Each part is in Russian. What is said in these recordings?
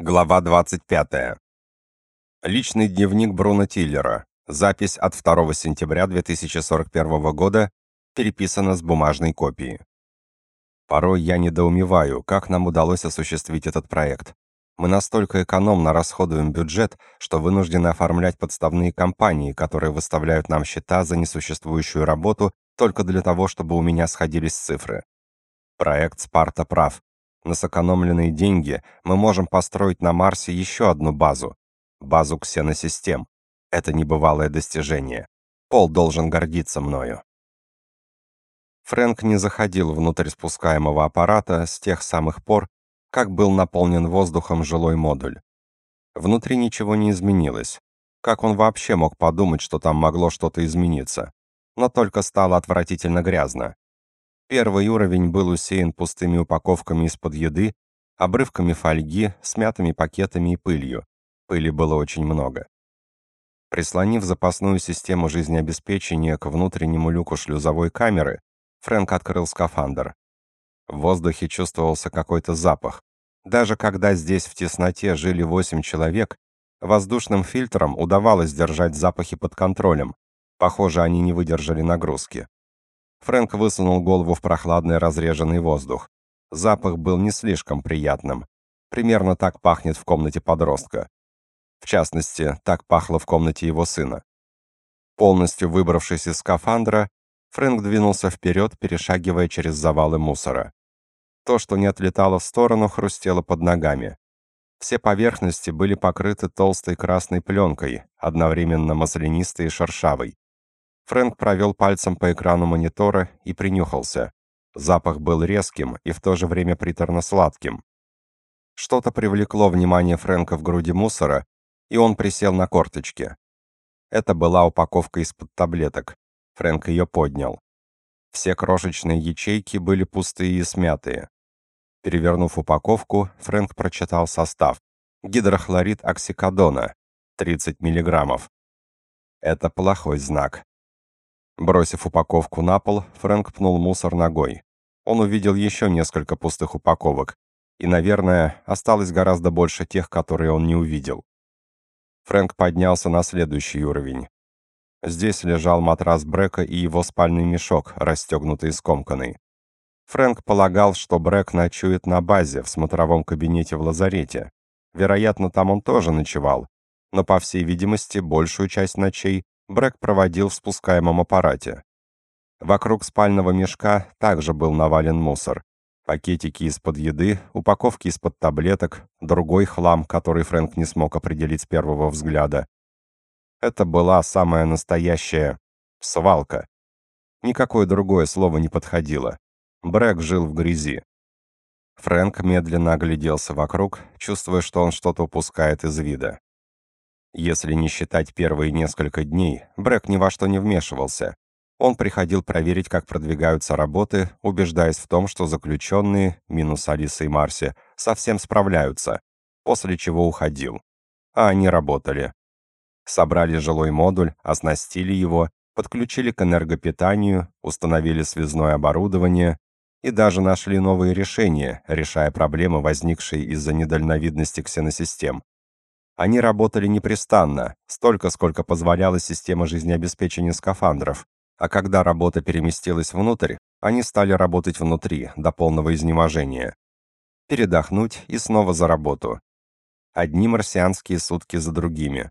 Глава 25. Личный дневник Бруно Тиллера. Запись от 2 сентября 2041 года переписана с бумажной копии. Порой я недоумеваю, как нам удалось осуществить этот проект. Мы настолько экономно расходуем бюджет, что вынуждены оформлять подставные компании, которые выставляют нам счета за несуществующую работу только для того, чтобы у меня сходились цифры. Проект «Спарта прав», на сэкономленные деньги мы можем построить на Марсе еще одну базу. Базу ксеносистем. Это небывалое достижение. Пол должен гордиться мною. Фрэнк не заходил внутрь спускаемого аппарата с тех самых пор, как был наполнен воздухом жилой модуль. Внутри ничего не изменилось. Как он вообще мог подумать, что там могло что-то измениться? Но только стало отвратительно грязно. Первый уровень был усеян пустыми упаковками из-под еды, обрывками фольги, смятыми пакетами и пылью. Пыли было очень много. Прислонив запасную систему жизнеобеспечения к внутреннему люку шлюзовой камеры, Фрэнк открыл скафандр. В воздухе чувствовался какой-то запах. Даже когда здесь в тесноте жили восемь человек, воздушным фильтрам удавалось держать запахи под контролем. Похоже, они не выдержали нагрузки. Фрэнк высунул голову в прохладный разреженный воздух. Запах был не слишком приятным. Примерно так пахнет в комнате подростка. В частности, так пахло в комнате его сына. Полностью выбравшись из скафандра, Фрэнк двинулся вперед, перешагивая через завалы мусора. То, что не отлетало в сторону, хрустело под ногами. Все поверхности были покрыты толстой красной пленкой, одновременно маслянистой и шершавой. Фрэнк провел пальцем по экрану монитора и принюхался. Запах был резким и в то же время приторно-сладким. Что-то привлекло внимание Фрэнка в груди мусора, и он присел на корточки. Это была упаковка из-под таблеток. Фрэнк ее поднял. Все крошечные ячейки были пустые и смятые. Перевернув упаковку, Фрэнк прочитал состав. Гидрохлорид оксикодона, 30 миллиграммов. Это плохой знак. Бросив упаковку на пол, Фрэнк пнул мусор ногой. Он увидел еще несколько пустых упаковок, и, наверное, осталось гораздо больше тех, которые он не увидел. Фрэнк поднялся на следующий уровень. Здесь лежал матрас Брека и его спальный мешок, расстегнутый и скомканный. Фрэнк полагал, что Брэк ночует на базе, в смотровом кабинете в лазарете. Вероятно, там он тоже ночевал, но, по всей видимости, большую часть ночей Брэк проводил в спускаемом аппарате. Вокруг спального мешка также был навален мусор. Пакетики из-под еды, упаковки из-под таблеток, другой хлам, который Фрэнк не смог определить с первого взгляда. Это была самая настоящая свалка. Никакое другое слово не подходило. Брэк жил в грязи. Фрэнк медленно огляделся вокруг, чувствуя, что он что-то упускает из вида. Если не считать первые несколько дней, Брэк ни во что не вмешивался. Он приходил проверить, как продвигаются работы, убеждаясь в том, что заключенные, минус Алиса и Марси, совсем справляются, после чего уходил. А они работали. Собрали жилой модуль, оснастили его, подключили к энергопитанию, установили связное оборудование и даже нашли новые решения, решая проблемы, возникшие из-за недальновидности ксеносистем. Они работали непрестанно, столько, сколько позволяла система жизнеобеспечения скафандров, а когда работа переместилась внутрь, они стали работать внутри, до полного изнеможения. Передохнуть и снова за работу. Одни марсианские сутки за другими.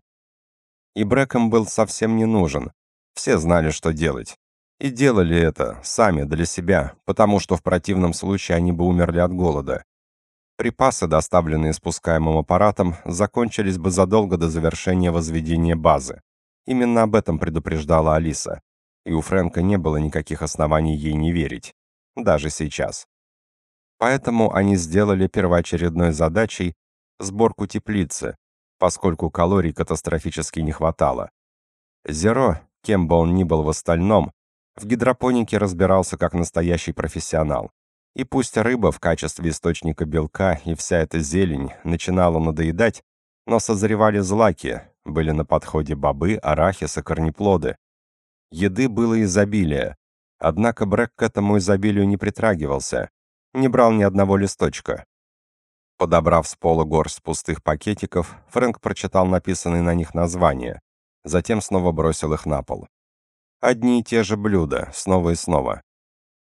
И Брэком был совсем не нужен. Все знали, что делать. И делали это сами, для себя, потому что в противном случае они бы умерли от голода. Припасы, доставленные спускаемым аппаратом, закончились бы задолго до завершения возведения базы. Именно об этом предупреждала Алиса. И у Фрэнка не было никаких оснований ей не верить. Даже сейчас. Поэтому они сделали первоочередной задачей сборку теплицы, поскольку калорий катастрофически не хватало. Зеро, кем бы он ни был в остальном, в гидропонике разбирался как настоящий профессионал. И пусть рыба в качестве источника белка и вся эта зелень начинала надоедать, но созревали злаки, были на подходе бобы, арахис и корнеплоды. Еды было изобилие, однако Брэк к этому изобилию не притрагивался, не брал ни одного листочка. Подобрав с пола горсть пустых пакетиков, Фрэнк прочитал написанные на них названия, затем снова бросил их на пол. Одни и те же блюда, снова и снова.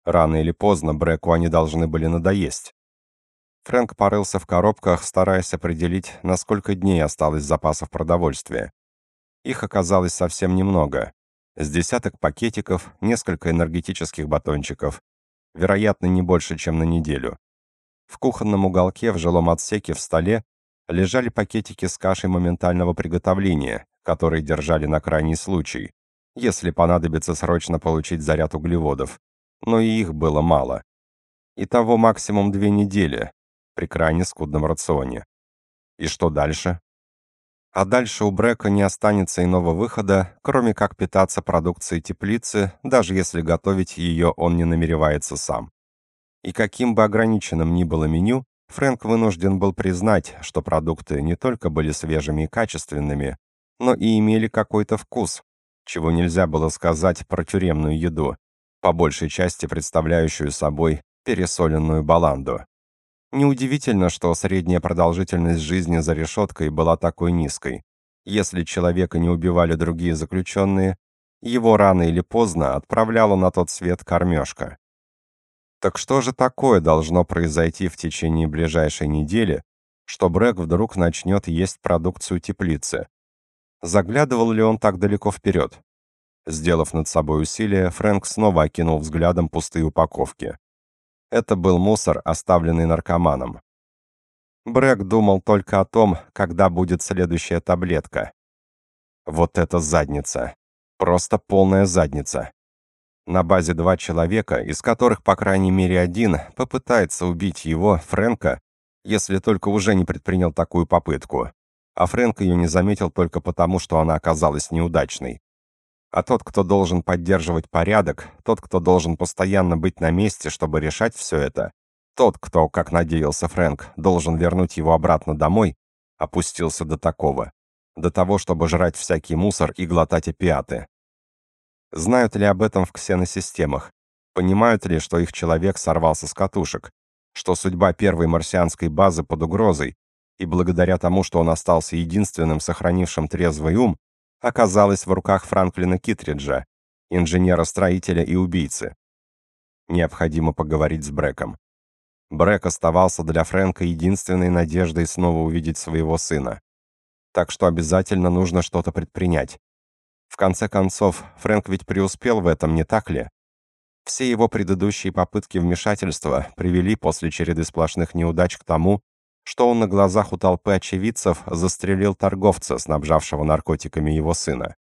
Рано или поздно Бреку они должны были надоесть. Фрэнк порылся в коробках, стараясь определить, на сколько дней осталось запасов продовольствия. Их оказалось совсем немного. С десяток пакетиков, несколько энергетических батончиков. Вероятно, не больше, чем на неделю. В кухонном уголке в жилом отсеке в столе лежали пакетики с кашей моментального приготовления, которые держали на крайний случай, если понадобится срочно получить заряд углеводов. Но и их было мало. Итого максимум две недели, при крайне скудном рационе. И что дальше? А дальше у Брека не останется иного выхода, кроме как питаться продукцией теплицы, даже если готовить ее он не намеревается сам. И каким бы ограниченным ни было меню, Фрэнк вынужден был признать, что продукты не только были свежими и качественными, но и имели какой-то вкус, чего нельзя было сказать про тюремную еду, по большей части представляющую собой пересоленную баланду. Неудивительно, что средняя продолжительность жизни за решеткой была такой низкой. Если человека не убивали другие заключенные, его рано или поздно отправляла на тот свет кормежка. Так что же такое должно произойти в течение ближайшей недели, что Брэк вдруг начнет есть продукцию теплицы? Заглядывал ли он так далеко вперед? Сделав над собой усилие, Фрэнк снова окинул взглядом пустые упаковки. Это был мусор, оставленный наркоманом. Брэк думал только о том, когда будет следующая таблетка. Вот это задница. Просто полная задница. На базе два человека, из которых, по крайней мере, один попытается убить его, Фрэнка, если только уже не предпринял такую попытку. А Фрэнк ее не заметил только потому, что она оказалась неудачной. А тот, кто должен поддерживать порядок, тот, кто должен постоянно быть на месте, чтобы решать все это, тот, кто, как надеялся Фрэнк, должен вернуть его обратно домой, опустился до такого. До того, чтобы жрать всякий мусор и глотать опиаты. Знают ли об этом в ксеносистемах? Понимают ли, что их человек сорвался с катушек? Что судьба первой марсианской базы под угрозой? И благодаря тому, что он остался единственным сохранившим трезвый ум, оказалась в руках Франклина Китриджа, инженера-строителя и убийцы. Необходимо поговорить с Брэком. Брэк оставался для Фрэнка единственной надеждой снова увидеть своего сына. Так что обязательно нужно что-то предпринять. В конце концов, Фрэнк ведь преуспел в этом, не так ли? Все его предыдущие попытки вмешательства привели после череды сплошных неудач к тому, что он на глазах у толпы очевидцев застрелил торговца, снабжавшего наркотиками его сына.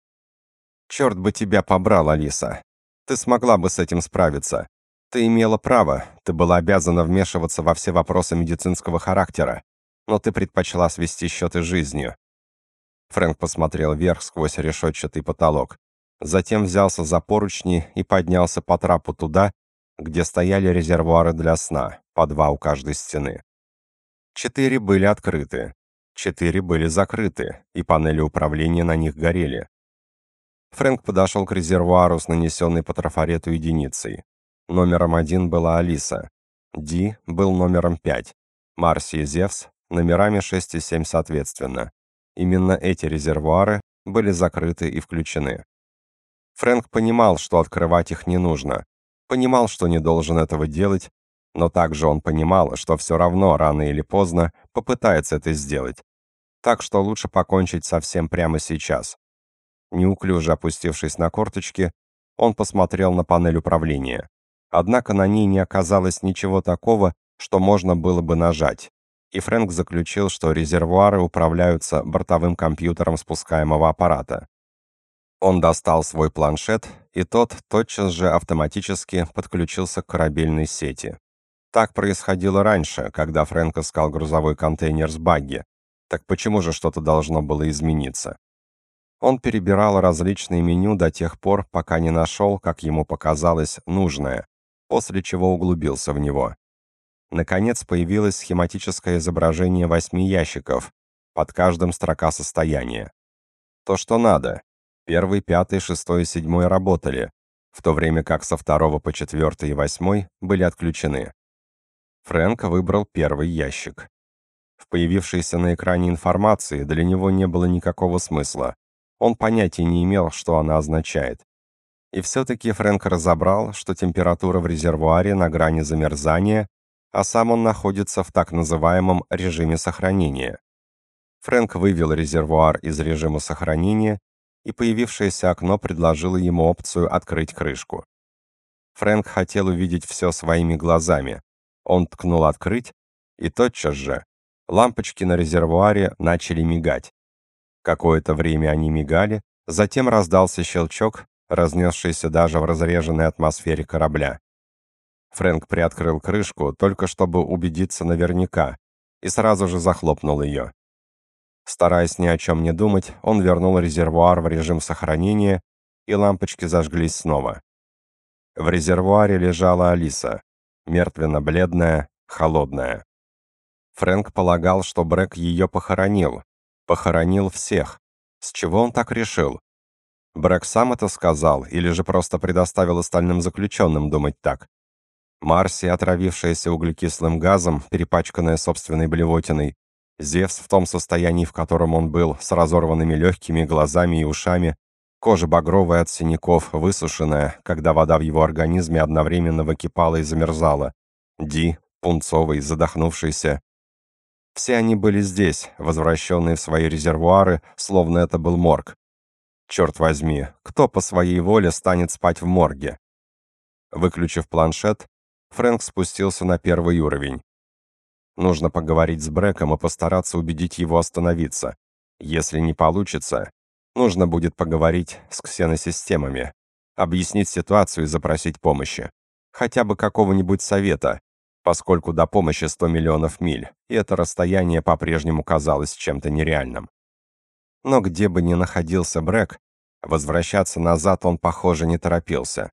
«Черт бы тебя побрал, Алиса! Ты смогла бы с этим справиться. Ты имела право, ты была обязана вмешиваться во все вопросы медицинского характера, но ты предпочла свести счеты жизнью». Фрэнк посмотрел вверх сквозь решетчатый потолок. Затем взялся за поручни и поднялся по трапу туда, где стояли резервуары для сна, по два у каждой стены. Четыре были открыты, четыре были закрыты, и панели управления на них горели. Фрэнк подошел к резервуару с нанесенной по трафарету единицей. Номером один была Алиса. Ди был номером пять. Марси и Зевс номерами 6 и 7 соответственно. Именно эти резервуары были закрыты и включены. Фрэнк понимал, что открывать их не нужно. Понимал, что не должен этого делать, но также он понимал, что все равно рано или поздно попытается это сделать. Так что лучше покончить со всем прямо сейчас. Неуклюже опустившись на корточки, он посмотрел на панель управления. Однако на ней не оказалось ничего такого, что можно было бы нажать. И Фрэнк заключил, что резервуары управляются бортовым компьютером спускаемого аппарата. Он достал свой планшет, и тот тотчас же автоматически подключился к корабельной сети. Так происходило раньше, когда Фрэнк искал грузовой контейнер с багги. Так почему же что-то должно было измениться? Он перебирал различные меню до тех пор, пока не нашел, как ему показалось, нужное, после чего углубился в него. Наконец появилось схематическое изображение восьми ящиков, под каждым строка состояния. То, что надо. Первый, пятый, шестой и седьмой работали, в то время как со второго по четвертый и восьмой были отключены. Фрэнк выбрал первый ящик. В появившейся на экране информации для него не было никакого смысла. Он понятия не имел, что она означает. И все-таки Фрэнк разобрал, что температура в резервуаре на грани замерзания, а сам он находится в так называемом режиме сохранения. Фрэнк вывел резервуар из режима сохранения, и появившееся окно предложило ему опцию открыть крышку. Фрэнк хотел увидеть все своими глазами. Он ткнул «Открыть», и тотчас же лампочки на резервуаре начали мигать. Какое-то время они мигали, затем раздался щелчок, разнесшийся даже в разреженной атмосфере корабля. Фрэнк приоткрыл крышку, только чтобы убедиться наверняка, и сразу же захлопнул ее. Стараясь ни о чем не думать, он вернул резервуар в режим сохранения, и лампочки зажглись снова. В резервуаре лежала Алиса, мертвенно-бледная, холодная. Фрэнк полагал, что Брэк ее похоронил. Похоронил всех. С чего он так решил? Брэк сам это сказал, или же просто предоставил остальным заключенным думать так? Марси, отравившаяся углекислым газом, перепачканная собственной блевотиной, Зевс в том состоянии, в котором он был, с разорванными легкими, глазами и ушами, кожа багровая от синяков, высушенная, когда вода в его организме одновременно выкипала и замерзала, Ди, пунцовый, задохнувшийся, все они были здесь, возвращенные в свои резервуары, словно это был морг. Черт возьми, кто по своей воле станет спать в морге? Выключив планшет, Фрэнк спустился на первый уровень. Нужно поговорить с Брэком и постараться убедить его остановиться. Если не получится, нужно будет поговорить с ксеносистемами, объяснить ситуацию и запросить помощи. Хотя бы какого-нибудь совета, поскольку до помощи 100 миллионов миль, и это расстояние по-прежнему казалось чем-то нереальным. Но где бы ни находился Брэк, возвращаться назад он, похоже, не торопился.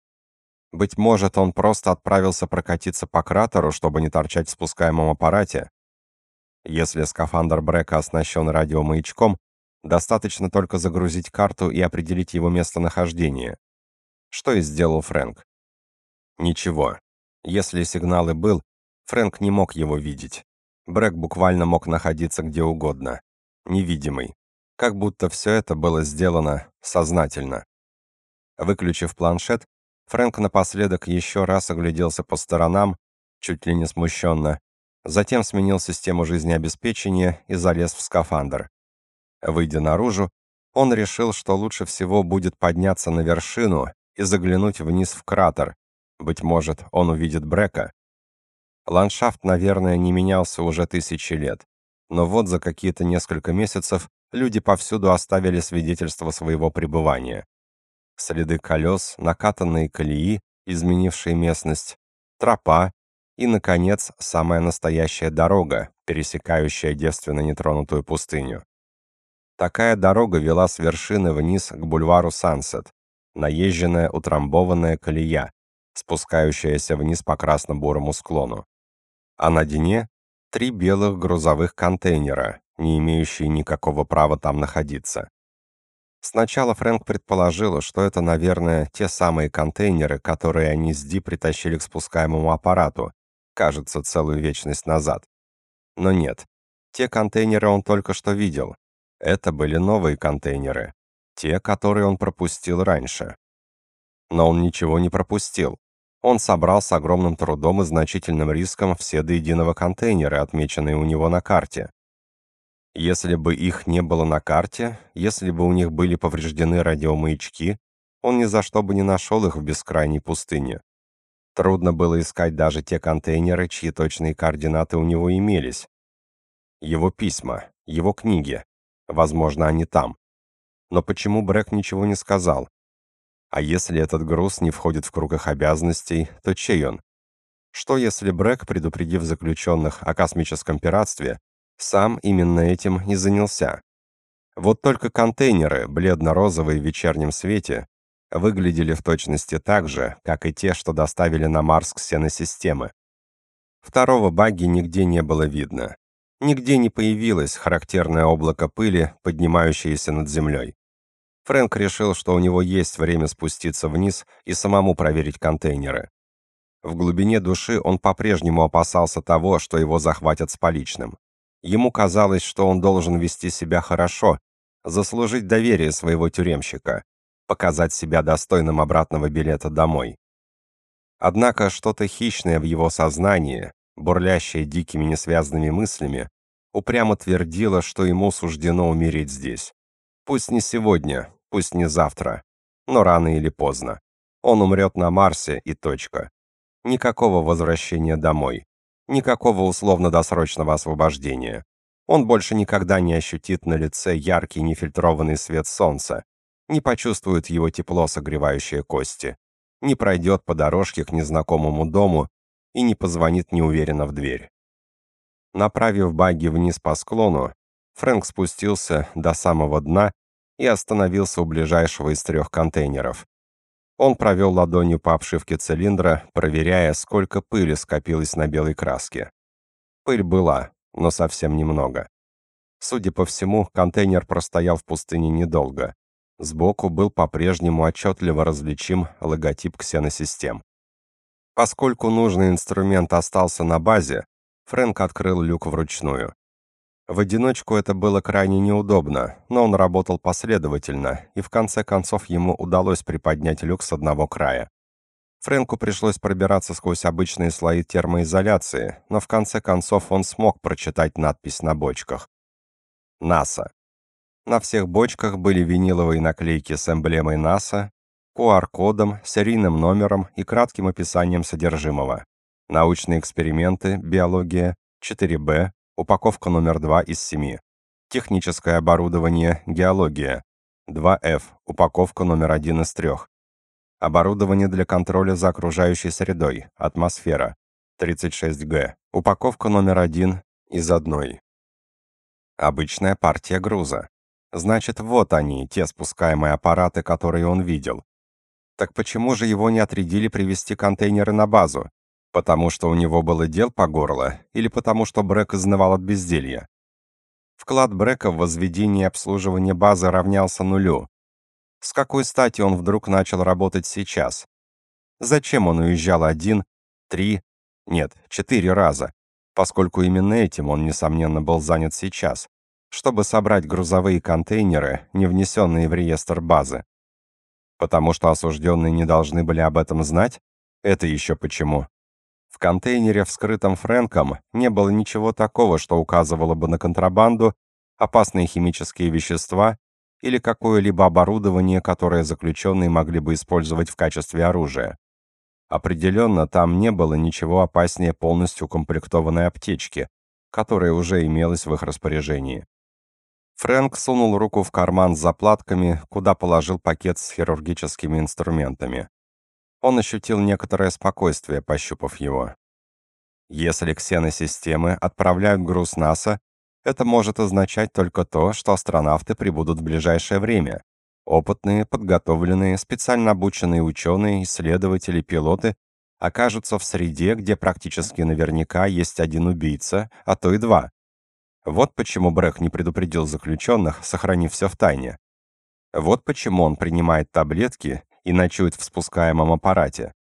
Быть может, он просто отправился прокатиться по кратеру, чтобы не торчать в спускаемом аппарате. Если скафандр Брэка оснащен радиомаячком, достаточно только загрузить карту и определить его местонахождение. Что и сделал Фрэнк. Ничего. Если сигнал и был, Фрэнк не мог его видеть. Брэк буквально мог находиться где угодно. Невидимый. Как будто все это было сделано сознательно. Выключив планшет, Фрэнк напоследок еще раз огляделся по сторонам, чуть ли не смущенно, затем сменил систему жизнеобеспечения и залез в скафандр. Выйдя наружу, он решил, что лучше всего будет подняться на вершину и заглянуть вниз в кратер. Быть может, он увидит Брека. Ландшафт, наверное, не менялся уже тысячи лет. Но вот за какие-то несколько месяцев люди повсюду оставили свидетельство своего пребывания. Следы колес, накатанные колеи, изменившие местность, тропа и, наконец, самая настоящая дорога, пересекающая девственно нетронутую пустыню. Такая дорога вела с вершины вниз к бульвару Сансет, наезженная утрамбованная колея, спускающаяся вниз по красно-бурому склону а на дне три белых грузовых контейнера, не имеющие никакого права там находиться. Сначала Фрэнк предположил, что это, наверное, те самые контейнеры, которые они с Ди притащили к спускаемому аппарату, кажется, целую вечность назад. Но нет, те контейнеры он только что видел. Это были новые контейнеры, те, которые он пропустил раньше. Но он ничего не пропустил. Он собрал с огромным трудом и значительным риском все до единого контейнеры, отмеченные у него на карте. Если бы их не было на карте, если бы у них были повреждены радиомаячки, он ни за что бы не нашел их в бескрайней пустыне. Трудно было искать даже те контейнеры, чьи точные координаты у него имелись. Его письма, его книги. Возможно, они там. Но почему Брэк ничего не сказал? А если этот груз не входит в круг их обязанностей, то чей он? Что если Брэк, предупредив заключенных о космическом пиратстве, сам именно этим и занялся? Вот только контейнеры, бледно-розовые в вечернем свете, выглядели в точности так же, как и те, что доставили на Марс ксеносистемы. Второго багги нигде не было видно. Нигде не появилось характерное облако пыли, поднимающееся над землей. Фрэнк решил, что у него есть время спуститься вниз и самому проверить контейнеры. В глубине души он по-прежнему опасался того, что его захватят с поличным. Ему казалось, что он должен вести себя хорошо, заслужить доверие своего тюремщика, показать себя достойным обратного билета домой. Однако что-то хищное в его сознании, бурлящее дикими несвязанными мыслями, упрямо твердило, что ему суждено умереть здесь. Пусть не сегодня, пусть не завтра, но рано или поздно. Он умрет на Марсе и точка. Никакого возвращения домой. Никакого условно-досрочного освобождения. Он больше никогда не ощутит на лице яркий нефильтрованный свет солнца, не почувствует его тепло, согревающее кости, не пройдет по дорожке к незнакомому дому и не позвонит неуверенно в дверь. Направив багги вниз по склону, Фрэнк спустился до самого дна и остановился у ближайшего из трех контейнеров. Он провел ладонью по обшивке цилиндра, проверяя, сколько пыли скопилось на белой краске. Пыль была, но совсем немного. Судя по всему, контейнер простоял в пустыне недолго. Сбоку был по-прежнему отчетливо различим логотип ксеносистем. Поскольку нужный инструмент остался на базе, Фрэнк открыл люк вручную. В одиночку это было крайне неудобно, но он работал последовательно, и в конце концов ему удалось приподнять люк с одного края. Фрэнку пришлось пробираться сквозь обычные слои термоизоляции, но в конце концов он смог прочитать надпись на бочках. НАСА. На всех бочках были виниловые наклейки с эмблемой НАСА, QR-кодом, серийным номером и кратким описанием содержимого. Научные эксперименты, биология, 4Б, упаковка номер 2 из 7. Техническое оборудование, геология, 2F, упаковка номер 1 из 3. Оборудование для контроля за окружающей средой, атмосфера, 36Г, упаковка номер 1 из 1. Обычная партия груза. Значит, вот они, те спускаемые аппараты, которые он видел. Так почему же его не отрядили привезти контейнеры на базу? Потому что у него было дел по горло или потому что Брэк изнывал от безделья? Вклад Брэка в возведение и обслуживание базы равнялся нулю. С какой стати он вдруг начал работать сейчас? Зачем он уезжал один, три, нет, четыре раза, поскольку именно этим он, несомненно, был занят сейчас, чтобы собрать грузовые контейнеры, не внесенные в реестр базы. Потому что осужденные не должны были об этом знать? Это еще почему? В контейнере, вскрытом Фрэнком, не было ничего такого, что указывало бы на контрабанду, опасные химические вещества или какое-либо оборудование, которое заключенные могли бы использовать в качестве оружия. Определенно, там не было ничего опаснее полностью укомплектованной аптечки, которая уже имелась в их распоряжении. Фрэнк сунул руку в карман с заплатками, куда положил пакет с хирургическими инструментами. Он ощутил некоторое спокойствие, пощупав его. Если ксеносистемы отправляют груз НАСА, это может означать только то, что астронавты прибудут в ближайшее время. Опытные, подготовленные, специально обученные ученые, исследователи, пилоты окажутся в среде, где практически наверняка есть один убийца, а то и два. Вот почему Брэк не предупредил заключенных, сохранив все в тайне. Вот почему он принимает таблетки и ночует в спускаемом аппарате.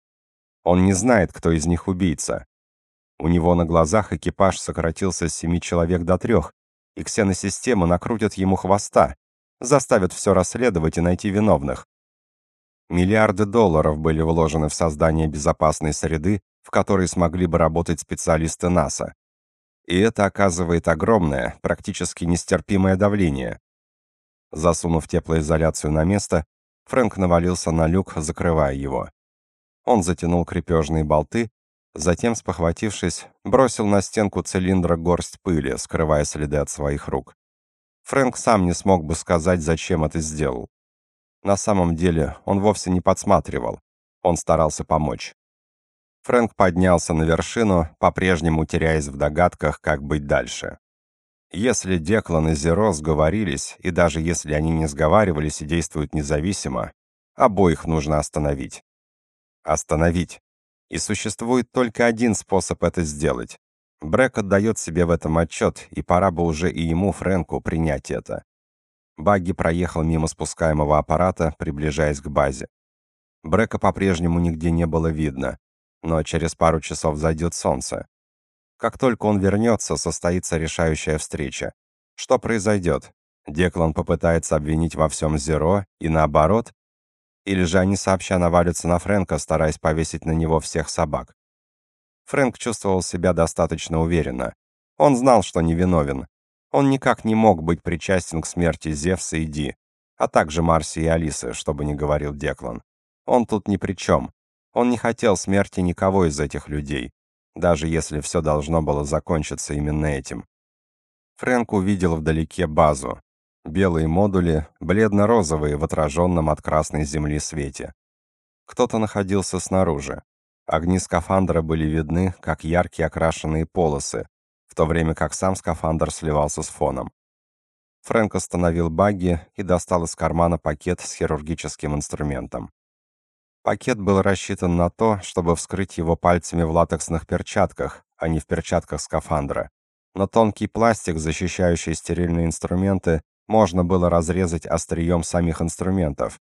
Он не знает, кто из них убийца. У него на глазах экипаж сократился с семи человек до трех, и ксеносистема накрутит ему хвоста, заставит все расследовать и найти виновных. Миллиарды долларов были вложены в создание безопасной среды, в которой смогли бы работать специалисты НАСА. И это оказывает огромное, практически нестерпимое давление. Засунув теплоизоляцию на место, Фрэнк навалился на люк, закрывая его. Он затянул крепежные болты, затем, спохватившись, бросил на стенку цилиндра горсть пыли, скрывая следы от своих рук. Фрэнк сам не смог бы сказать, зачем это сделал. На самом деле, он вовсе не подсматривал. Он старался помочь. Фрэнк поднялся на вершину, по-прежнему теряясь в догадках, как быть дальше. Если Деклан и Зеро сговорились, и даже если они не сговаривались и действуют независимо, обоих нужно остановить. Остановить. И существует только один способ это сделать. Брэк отдает себе в этом отчет, и пора бы уже и ему, Фрэнку, принять это. Багги проехал мимо спускаемого аппарата, приближаясь к базе. Брека по-прежнему нигде не было видно, но через пару часов зайдет солнце. Как только он вернется, состоится решающая встреча. Что произойдет? Деклан попытается обвинить во всем Зеро и наоборот? Или же они сообща навалятся на Фрэнка, стараясь повесить на него всех собак? Фрэнк чувствовал себя достаточно уверенно. Он знал, что невиновен. Он никак не мог быть причастен к смерти Зевса и Ди, а также Марси и Алисы, что бы ни говорил Деклан. Он тут ни при чем. Он не хотел смерти никого из этих людей, даже если все должно было закончиться именно этим. Фрэнк увидел вдалеке базу. Белые модули, бледно-розовые в отраженном от красной земли свете. Кто-то находился снаружи. Огни скафандра были видны, как яркие окрашенные полосы, в то время как сам скафандр сливался с фоном. Фрэнк остановил багги и достал из кармана пакет с хирургическим инструментом. Пакет был рассчитан на то, чтобы вскрыть его пальцами в латексных перчатках, а не в перчатках скафандра. Но тонкий пластик, защищающий стерильные инструменты, можно было разрезать острием самих инструментов.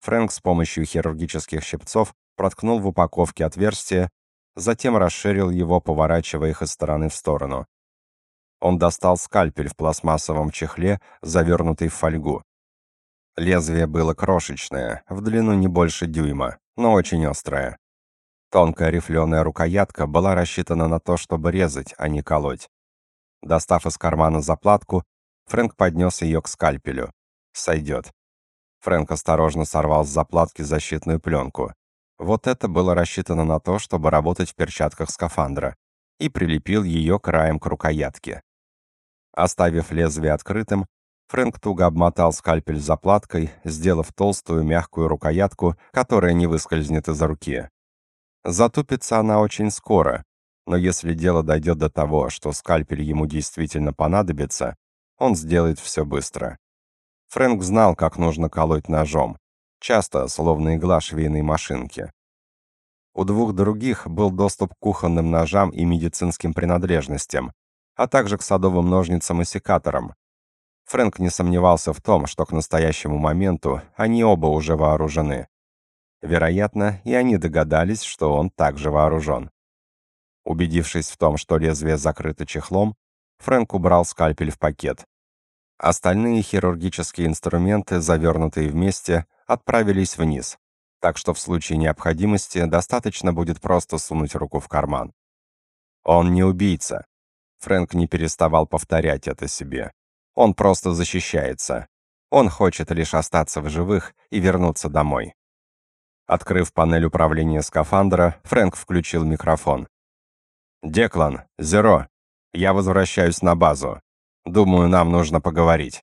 Фрэнк с помощью хирургических щипцов проткнул в упаковке отверстие, затем расширил его, поворачивая их из стороны в сторону. Он достал скальпель в пластмассовом чехле, завернутый в фольгу. Лезвие было крошечное, в длину не больше дюйма, но очень острое. Тонкая рифленая рукоятка была рассчитана на то, чтобы резать, а не колоть. Достав из кармана заплатку, Фрэнк поднес ее к скальпелю. Сойдет. Фрэнк осторожно сорвал с заплатки защитную пленку. Вот это было рассчитано на то, чтобы работать в перчатках скафандра, и прилепил ее краем к рукоятке. Оставив лезвие открытым, Фрэнк туго обмотал скальпель заплаткой, сделав толстую мягкую рукоятку, которая не выскользнет из руки. Затупится она очень скоро, но если дело дойдет до того, что скальпель ему действительно понадобится, он сделает все быстро. Фрэнк знал, как нужно колоть ножом, часто словно игла швейной машинки. У двух других был доступ к кухонным ножам и медицинским принадлежностям, а также к садовым ножницам и секаторам, Фрэнк не сомневался в том, что к настоящему моменту они оба уже вооружены. Вероятно, и они догадались, что он также вооружен. Убедившись в том, что лезвие закрыто чехлом, Фрэнк убрал скальпель в пакет. Остальные хирургические инструменты, завернутые вместе, отправились вниз, так что в случае необходимости достаточно будет просто сунуть руку в карман. Он не убийца. Фрэнк не переставал повторять это себе. Он просто защищается. Он хочет лишь остаться в живых и вернуться домой. Открыв панель управления скафандра, Фрэнк включил микрофон. «Деклан, Зеро, я возвращаюсь на базу. Думаю, нам нужно поговорить».